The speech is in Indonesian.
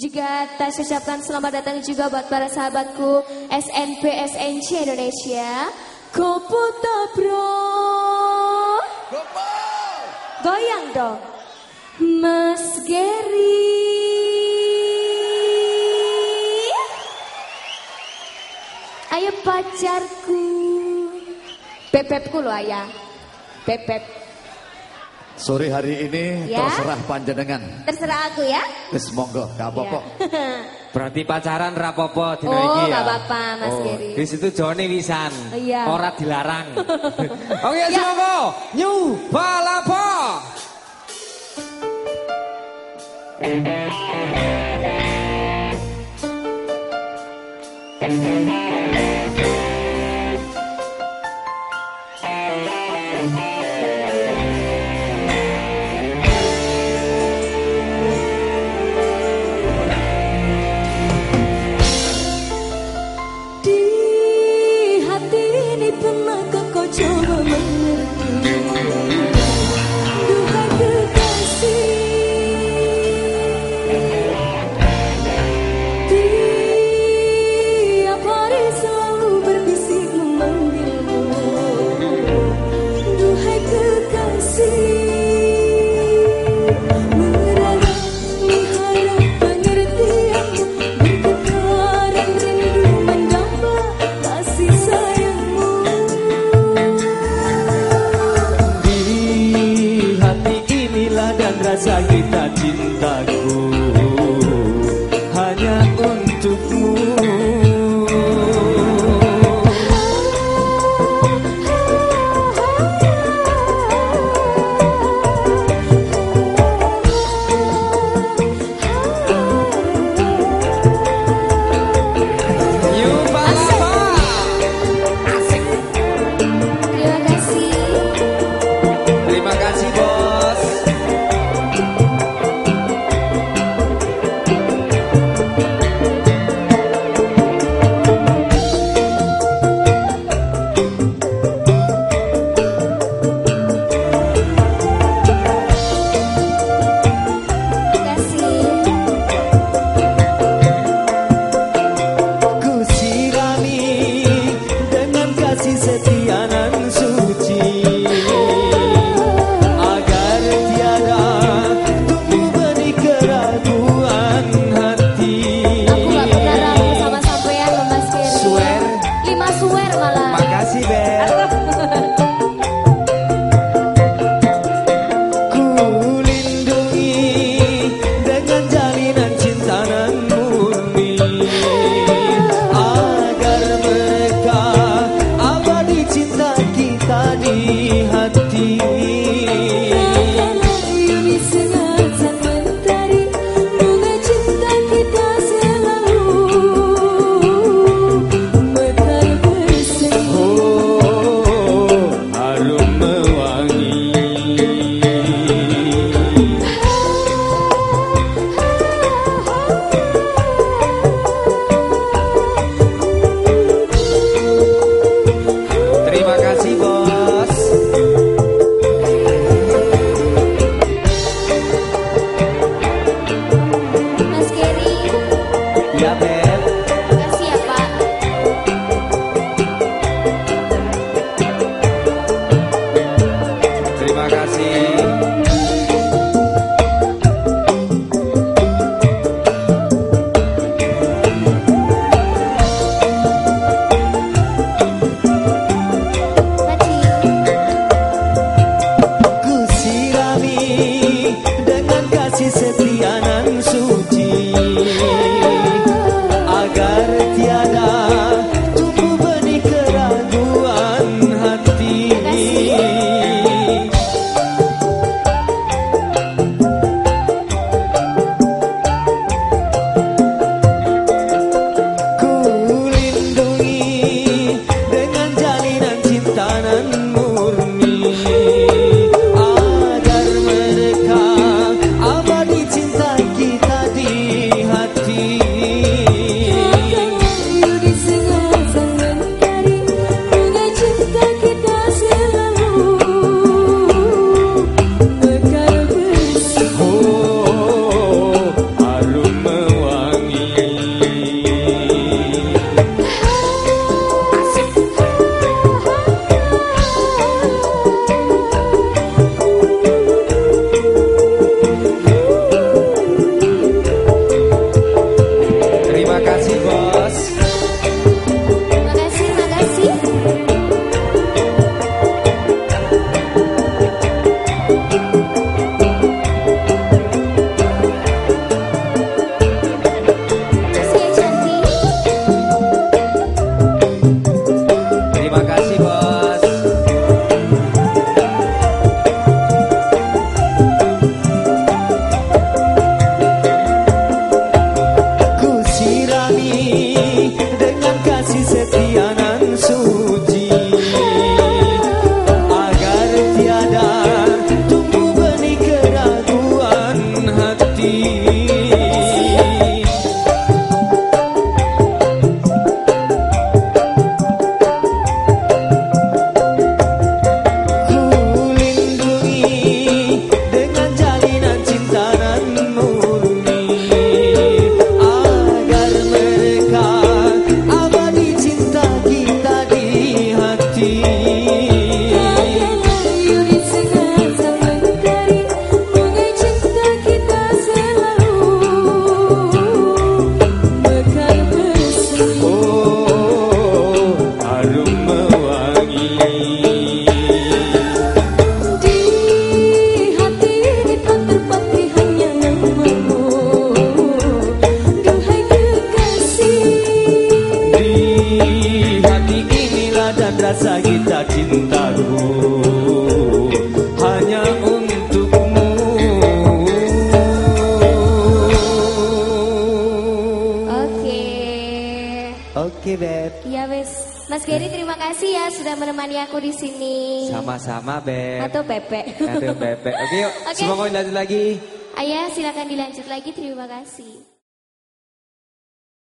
Juga tak ucapkan selamat datang juga buat para sahabatku SNP SNC Indonesia. Koputo bro. Goyang dong. Mas Gary. Ayo pacarku. Bebebku lo ayah. Bebeb. Sore hari ini Ya. terserah panjenengan. Terserah aku ya. Wis monggo, gak apa-apa. Berarti pacaran rapopo dina Oh, iki ya. nggak apa-apa, Mas oh, Geri. Di situ Joni wisan. Iya. Ora dilarang. Oke, Ya. Joko. New Balapo. casa biasa kita cintaku hanya untukmu oke oke okay, beb ya wes Mas Gary terima kasih ya sudah menemani aku di sini. Sama-sama, Beb. Atau Pepe. Atau Pepe. Oke, yuk. Okay. Semoga lanjut lagi. Ayah, silakan dilanjut lagi. Terima kasih.